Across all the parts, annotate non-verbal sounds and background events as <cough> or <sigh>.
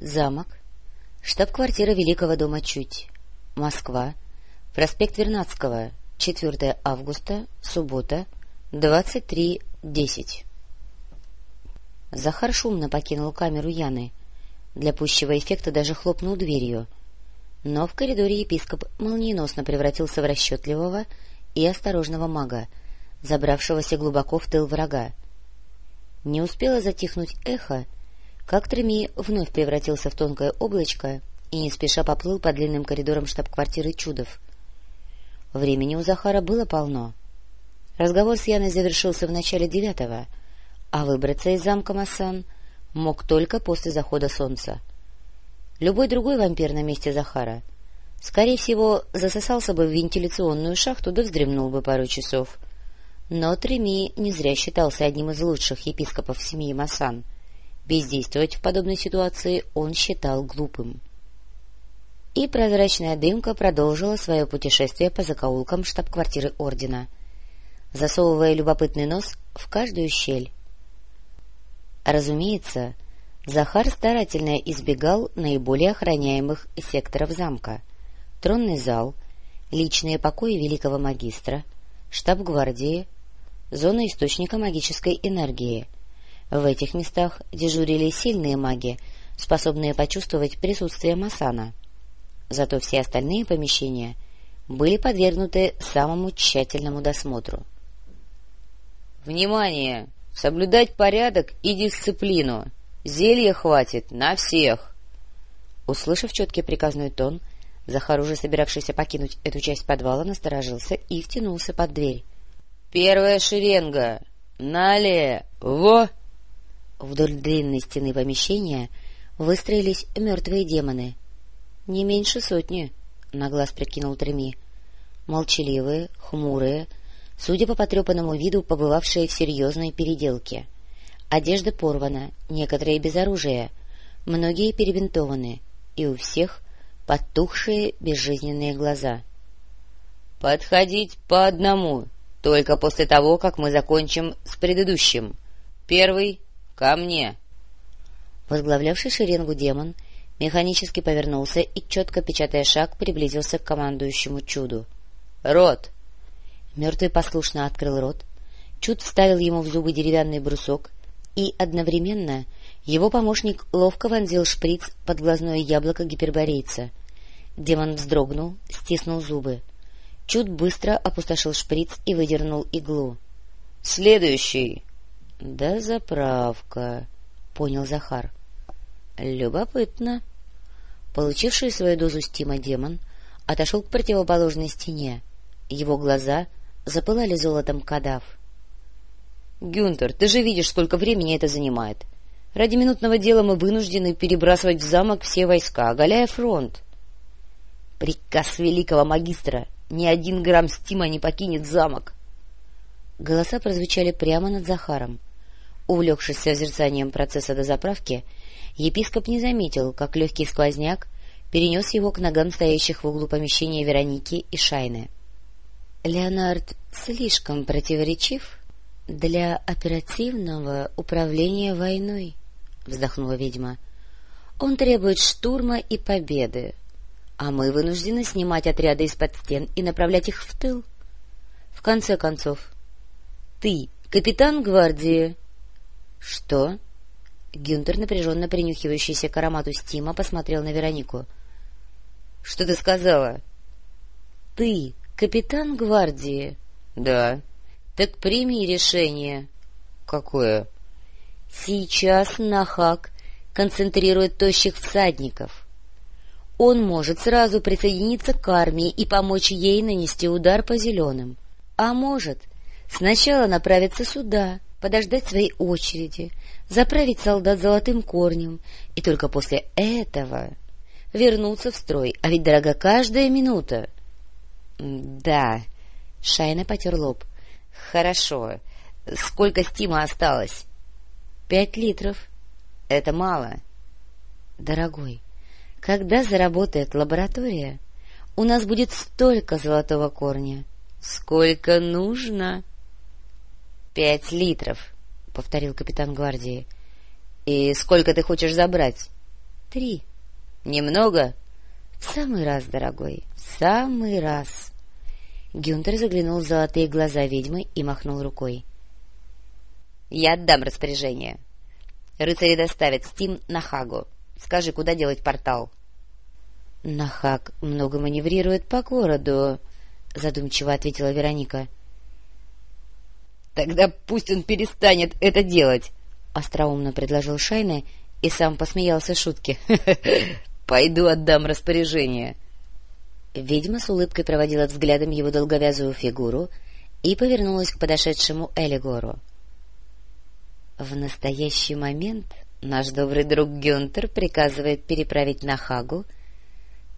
Замок. Штаб-квартира Великого дома Чуть. Москва. Проспект Вернадского. 4 августа. Суббота. 23.10. Захар шумно покинул камеру Яны. Для пущего эффекта даже хлопнул дверью. Но в коридоре епископ молниеносно превратился в расчетливого и осторожного мага, забравшегося глубоко в тыл врага. Не успело затихнуть эхо, как Треми вновь превратился в тонкое облачко и не спеша поплыл по длинным коридорам штаб-квартиры Чудов. Времени у Захара было полно. Разговор с Яной завершился в начале девятого, а выбраться из замка Массан мог только после захода солнца. Любой другой вампир на месте Захара, скорее всего, засосался бы в вентиляционную шахту да вздремнул бы пару часов. Но Треми не зря считался одним из лучших епископов семьи Масан. Бездействовать в подобной ситуации он считал глупым. И прозрачная дымка продолжила свое путешествие по закоулкам штаб-квартиры Ордена, засовывая любопытный нос в каждую щель. Разумеется, Захар старательно избегал наиболее охраняемых секторов замка. Тронный зал, личные покои великого магистра, штаб гвардии, зона источника магической энергии. В этих местах дежурили сильные маги, способные почувствовать присутствие Масана. Зато все остальные помещения были подвергнуты самому тщательному досмотру. «Внимание! Соблюдать порядок и дисциплину! Зелья хватит на всех!» Услышав четкий приказной тон, Захар, уже собиравшийся покинуть эту часть подвала, насторожился и втянулся под дверь. Первая шеренга! Налево! Вдоль длинной стены помещения выстроились мертвые демоны. Не меньше сотни, — на глаз прикинул Треми. Молчаливые, хмурые, судя по потрепанному виду, побывавшие в серьезной переделке. Одежда порвана, некоторые без оружия, многие перебинтованы, и у всех потухшие безжизненные глаза. — Подходить по одному! Только после того, как мы закончим с предыдущим. Первый — ко мне. Возглавлявший шеренгу демон механически повернулся и, четко печатая шаг, приблизился к командующему чуду. «Рот!» Мертвый послушно открыл рот. Чуд вставил ему в зубы деревянный брусок, и одновременно его помощник ловко вонзил шприц под глазное яблоко гиперборейца. Демон вздрогнул, стиснул зубы. Чуд быстро опустошил шприц и выдернул иглу. — Следующий! — Да заправка, — понял Захар. — Любопытно. Получивший свою дозу стима демон отошел к противоположной стене. Его глаза запылали золотом кадав. — Гюнтер, ты же видишь, сколько времени это занимает. Ради минутного дела мы вынуждены перебрасывать в замок все войска, оголяя фронт. — Приказ великого магистра! — ни один грамм стима не покинет замок. Голоса прозвучали прямо над Захаром. Увлекшись созерцанием процесса дозаправки, епископ не заметил, как легкий сквозняк перенес его к ногам стоящих в углу помещения Вероники и Шайны. — Леонард слишком противоречив для оперативного управления войной, — вздохнула ведьма. — Он требует штурма и победы, а мы вынуждены снимать отряды из-под стен и направлять их в тыл. В конце концов, ты капитан гвардии. — Что? Гюнтер, напряженно принюхивающийся к аромату стима, посмотрел на Веронику. — Что ты сказала? — Ты капитан гвардии. — Да. — Так прими решение. — Какое? — Сейчас Нахак концентрирует тощих всадников — он может сразу присоединиться к армии и помочь ей нанести удар по зеленым. А может сначала направиться сюда, подождать своей очереди, заправить солдат золотым корнем, и только после этого вернуться в строй, а ведь дорога каждая минута. — Да, — Шайна потер лоб. — Хорошо. Сколько стима осталось? — Пять литров. — Это мало. — Дорогой, когда заработает лаборатория, у нас будет столько золотого корня. Сколько нужно? — Пять литров, — повторил капитан гвардии. — И сколько ты хочешь забрать? — Три. — Немного? — В самый раз, дорогой, в самый раз. Гюнтер заглянул в золотые глаза ведьмы и махнул рукой. — Я отдам распоряжение. Рыцари доставят Стим на Хагу. Скажи, куда делать портал? — Нахаг много маневрирует по городу, — задумчиво ответила Вероника. — Тогда пусть он перестанет это делать, — остроумно предложил Шайна и сам посмеялся шутки. <laughs> — Пойду отдам распоряжение. Ведьма с улыбкой проводила взглядом его долговязую фигуру и повернулась к подошедшему Элигору. — В настоящий момент наш добрый друг Гюнтер приказывает переправить на Хагу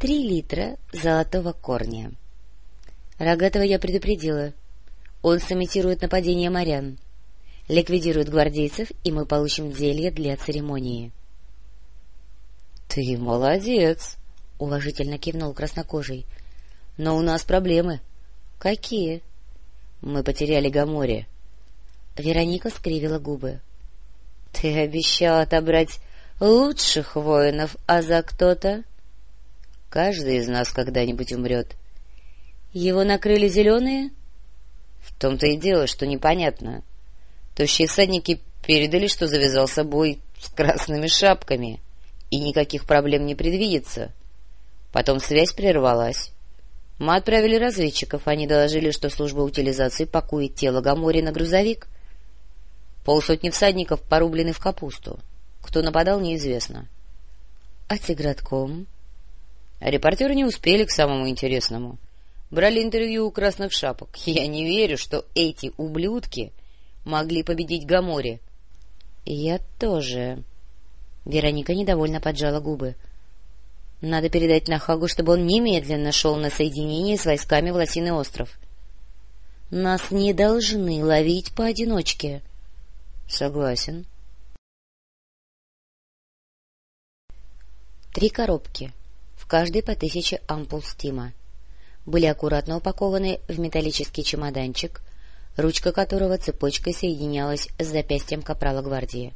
три литра золотого корня. Рогатого я предупредила. Он сымитирует нападение морян, ликвидирует гвардейцев, и мы получим зелье для церемонии. — Ты молодец! — уважительно кивнул краснокожий. — Но у нас проблемы. — Какие? — Мы потеряли Гаморе. Вероника скривила губы. — Ты обещал отобрать лучших воинов, а за кто-то... Каждый из нас когда-нибудь умрет. Его накрыли зеленые? В том-то и дело, что непонятно. Тощие всадники передали, что завязался бой с красными шапками, и никаких проблем не предвидится. Потом связь прервалась. Мы отправили разведчиков, они доложили, что служба утилизации пакует тело Гамори на грузовик. Полсотни всадников порублены в капусту. Кто нападал, неизвестно. — А Тигратком? Репортеры не успели к самому интересному. Брали интервью у красных шапок. <laughs> Я не верю, что эти ублюдки могли победить Гамори. — Я тоже. Вероника недовольно поджала губы. — Надо передать Нахагу, чтобы он немедленно шел на соединение с войсками в Лосиный остров. — Нас не должны ловить поодиночке. — Согласен. Три коробки каждой по тысяче ампул стима. Были аккуратно упакованы в металлический чемоданчик, ручка которого цепочкой соединялась с запястьем капрала гвардии.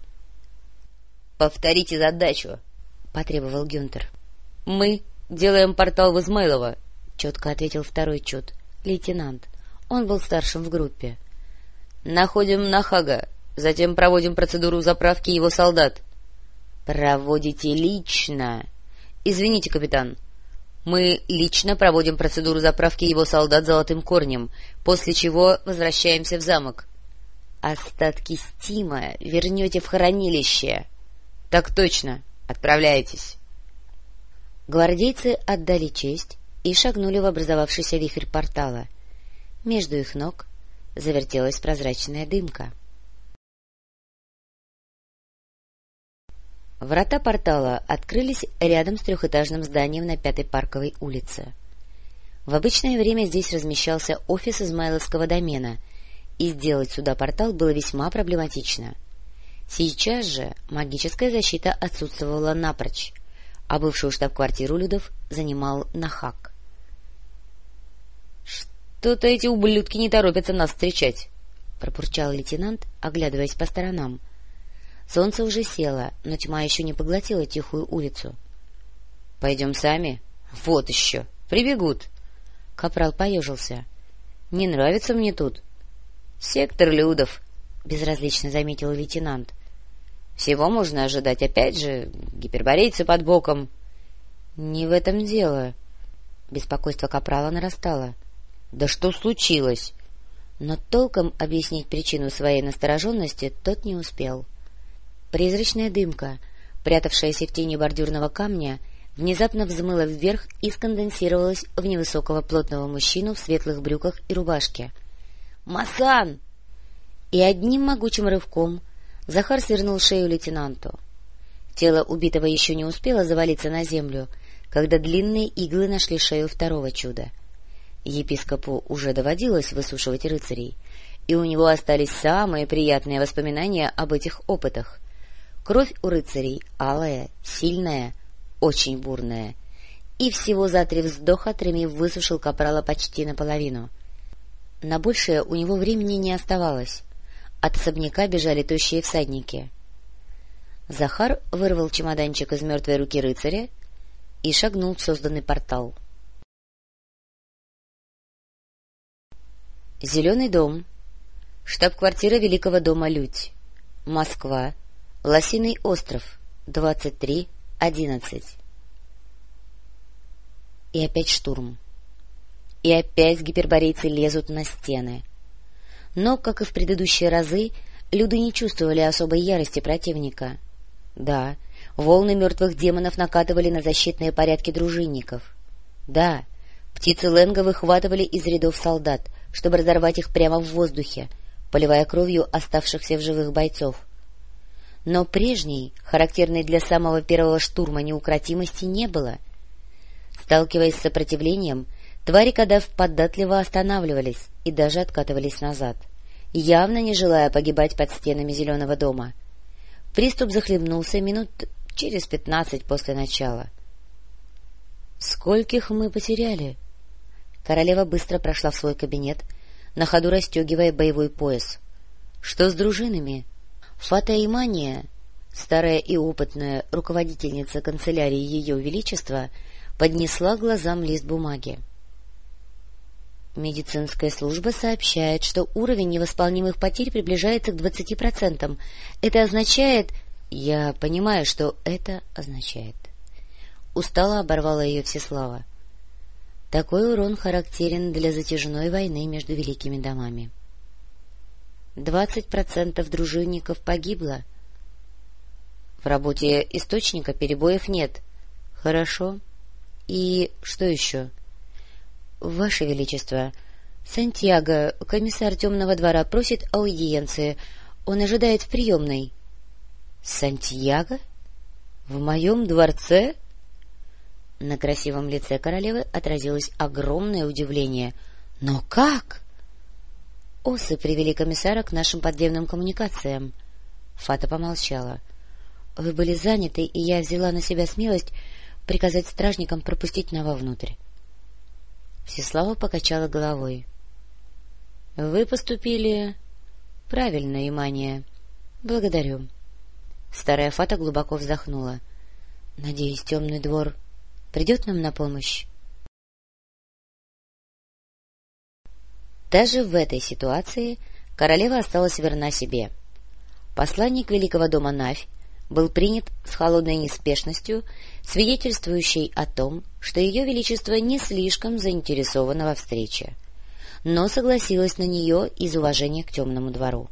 — Повторите задачу, — потребовал Гюнтер. — Мы делаем портал в Измайлово, — четко ответил второй чуд, лейтенант. Он был старшим в группе. — Находим Нахага, затем проводим процедуру заправки его солдат. — Проводите лично, — Извините, капитан. Мы лично проводим процедуру заправки его солдат золотым корнем, после чего возвращаемся в замок. Остатки стима вернете в хранилище. — Так точно. Отправляйтесь. Гвардейцы отдали честь и шагнули в образовавшийся вихрь портала. Между их ног завертелась прозрачная дымка. — Врата портала открылись рядом с трехэтажным зданием на Пятой Парковой улице. В обычное время здесь размещался офис Измайловского домена, и сделать сюда портал было весьма проблематично. Сейчас же магическая защита отсутствовала напрочь, а бывшую штаб-квартиру Людов занимал Нахак. — Что-то эти ублюдки не торопятся нас встречать, — пропурчал лейтенант, оглядываясь по сторонам — Солнце уже село, но тьма еще не поглотила тихую улицу. — Пойдем сами? — Вот еще! Прибегут! Капрал поежился. — Не нравится мне тут. — Сектор Людов, — безразлично заметил лейтенант. — Всего можно ожидать, опять же, гиперборейцы под боком. — Не в этом дело. Беспокойство Капрала нарастало. — Да что случилось? Но толком объяснить причину своей настороженности тот не успел. — Призрачная дымка, прятавшаяся в тени бордюрного камня, внезапно взмыла вверх и сконденсировалась в невысокого плотного мужчину в светлых брюках и рубашке. «Масан!» И одним могучим рывком Захар свернул шею лейтенанту. Тело убитого еще не успело завалиться на землю, когда длинные иглы нашли шею второго чуда. Епископу уже доводилось высушивать рыцарей, и у него остались самые приятные воспоминания об этих опытах. Кровь у рыцарей алая, сильная, очень бурная. И всего за три вздоха Треми высушил капрала почти наполовину. На большее у него времени не оставалось. От особняка бежали тощие всадники. Захар вырвал чемоданчик из мертвой руки рыцаря и шагнул в созданный портал. Зеленый дом. Штаб-квартира Великого дома Людь. Москва. Лосиный остров. 23.11. И опять штурм. И опять гиперборейцы лезут на стены. Но, как и в предыдущие разы, люди не чувствовали особой ярости противника. Да, волны мертвых демонов накатывали на защитные порядки дружинников. Да, птицы Ленга выхватывали из рядов солдат, чтобы разорвать их прямо в воздухе, поливая кровью оставшихся в живых бойцов. Но прежней, характерной для самого первого штурма неукротимости, не было. Сталкиваясь с сопротивлением, твари Кадав податливо останавливались и даже откатывались назад, явно не желая погибать под стенами Зеленого дома. Приступ захлебнулся минут через пятнадцать после начала. — Скольких мы потеряли? Королева быстро прошла в свой кабинет, на ходу расстегивая боевой пояс. — Что с дружинами? Фата Имания, старая и опытная руководительница канцелярии Ее Величества, поднесла глазам лист бумаги. Медицинская служба сообщает, что уровень невосполнимых потерь приближается к 20%. Это означает... Я понимаю, что это означает. Устало оборвала ее Всеслава. Такой урон характерен для затяжной войны между великими домами. Двадцать процентов дружинников погибло. В работе источника перебоев нет. Хорошо. И что еще? —— Ваше Величество, Сантьяго, комиссар Темного двора, просит аудиенции. Он ожидает в приемной. — Сантьяго? В моем дворце? На красивом лице королевы отразилось огромное удивление. — Но как? — Осы привели комиссара к нашим подземным коммуникациям. Фата помолчала. — Вы были заняты, и я взяла на себя смелость приказать стражникам пропустить Нава внутрь. Всеслава покачала головой. — Вы поступили правильно, Имания. Благодарю. Старая Фата глубоко вздохнула. — Надеюсь, темный двор придет нам на помощь? Даже в этой ситуации королева осталась верна себе. Посланник Великого дома Навь был принят с холодной неспешностью, свидетельствующей о том, что Ее Величество не слишком заинтересовано во встрече, но согласилась на нее из уважения к темному двору.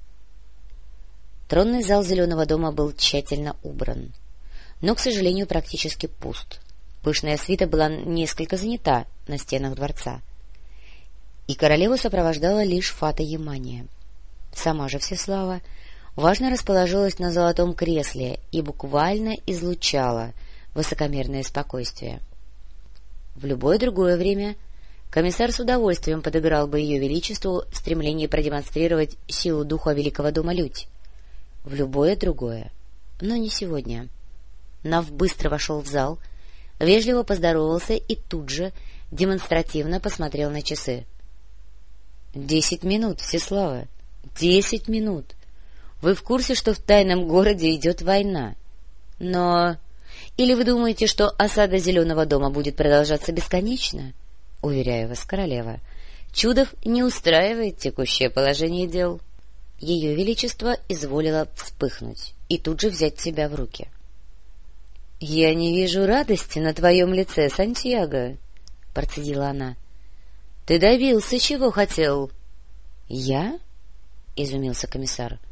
Тронный зал Зеленого дома был тщательно убран, но, к сожалению, практически пуст. Пышная свита была несколько занята на стенах дворца, и королеву сопровождала лишь Фата Ямания. Сама же Всеслава важно расположилась на золотом кресле и буквально излучала высокомерное спокойствие. В любое другое время комиссар с удовольствием подыграл бы ее величеству в стремлении продемонстрировать силу духа Великого Дома Людь. В любое другое, но не сегодня. Нав быстро вошел в зал, вежливо поздоровался и тут же демонстративно посмотрел на часы. — Десять минут, Всеслава, десять минут! Вы в курсе, что в тайном городе идет война? Но... Или вы думаете, что осада Зеленого дома будет продолжаться бесконечно? Уверяю вас, королева, Чудов не устраивает текущее положение дел. Ее Величество изволило вспыхнуть и тут же взять себя в руки. — Я не вижу радости на твоем лице, Сантьяго, — процедила она. — Ты добился, чего хотел? — Я? — изумился комиссар. —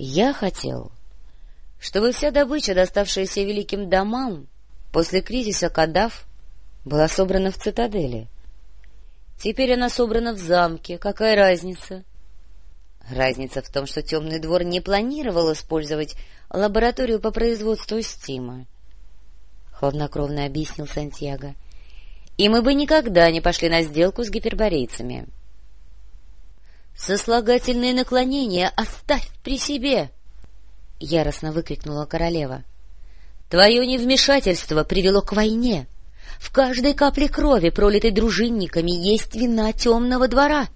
я хотел, чтобы вся добыча, доставшаяся великим домам, после кризиса Кадав, была собрана в цитадели. Теперь она собрана в замке. Какая разница? Разница в том, что Темный двор не планировал использовать лабораторию по производству стима. Хладнокровно объяснил Сантьяго. И мы бы никогда не пошли на сделку с гиперборейцами. — «Сослагательные наклонения оставь при себе!» — яростно выкрикнула королева. «Твое невмешательство привело к войне. В каждой капле крови, пролитой дружинниками, есть вина темного двора!»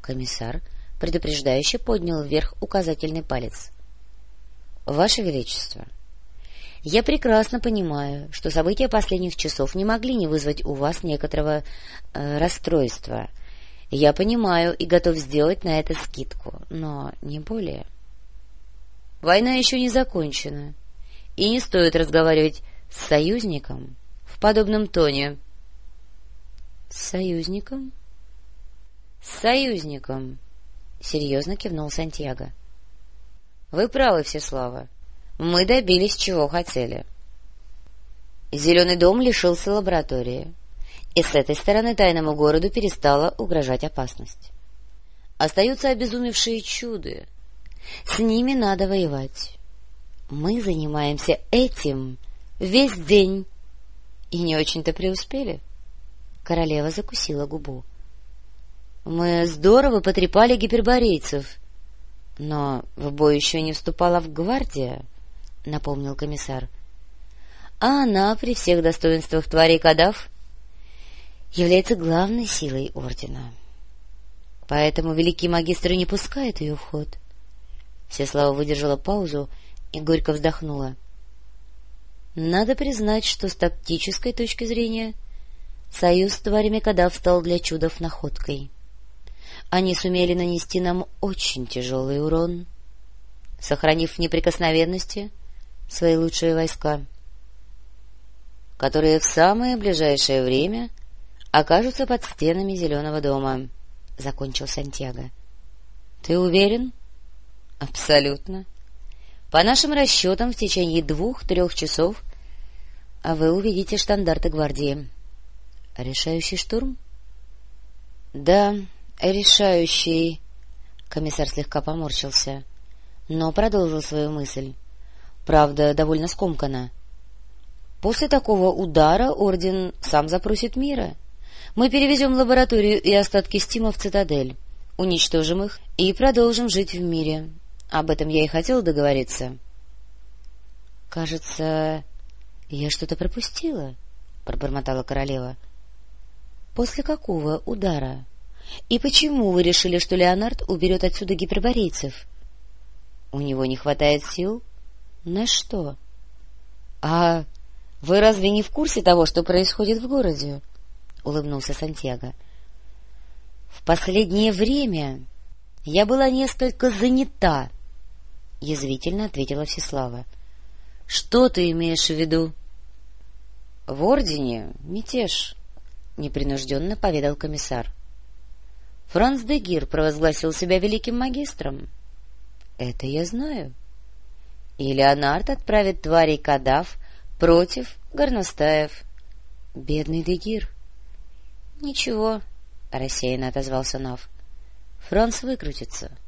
Комиссар предупреждающе поднял вверх указательный палец. — Ваше Величество, я прекрасно понимаю, что события последних часов не могли не вызвать у вас некоторого э, расстройства. Я понимаю и готов сделать на это скидку, но не более. Война еще не закончена, и не стоит разговаривать с союзником в подобном тоне. — С союзником? — С союзником, — серьезно кивнул Сантьяго. — Вы правы, Всеслава. Мы добились, чего хотели. Зеленый дом лишился лаборатории, и с этой стороны тайному городу перестала угрожать опасность. Остаются обезумевшие чуды. С ними надо воевать. Мы занимаемся этим весь день. И не очень-то преуспели. Королева закусила губу. Мы здорово потрепали гиперборейцев, но в бой еще не вступала в гвардия. — напомнил комиссар. — А она при всех достоинствах тварей Кадав является главной силой ордена. Поэтому великий магистр не пускает ее в ход. Всеслава выдержала паузу и горько вздохнула. Надо признать, что с тактической точки зрения союз с тварями Кадав стал для чудов находкой. Они сумели нанести нам очень тяжелый урон, сохранив неприкосновенности — свои лучшие войска, которые в самое ближайшее время окажутся под стенами Зеленого дома, — закончил Сантьяго. — Ты уверен? — Абсолютно. По нашим расчетам, в течение двух-трех часов а вы увидите штандарты гвардии. — Решающий штурм? — Да, решающий. Комиссар слегка поморщился, но продолжил свою мысль правда, довольно скомканно. После такого удара Орден сам запросит мира. Мы перевезем лабораторию и остатки Стима в цитадель, уничтожим их и продолжим жить в мире. Об этом я и хотел договориться. — Кажется, я что-то пропустила, — пробормотала королева. — После какого удара? И почему вы решили, что Леонард уберет отсюда гиперборейцев? — У него не хватает сил, — на что? — А вы разве не в курсе того, что происходит в городе? — улыбнулся Сантьяго. — В последнее время я была несколько занята, — язвительно ответила Всеслава. — Что ты имеешь в виду? — В Ордене мятеж, — непринужденно поведал комиссар. Франц де Гир провозгласил себя великим магистром. — Это я знаю. — и Леонард отправит тварей Кадав против горностаев. Бедный Дегир. — Ничего, — рассеянно отозвался Нав. — Франц выкрутится. —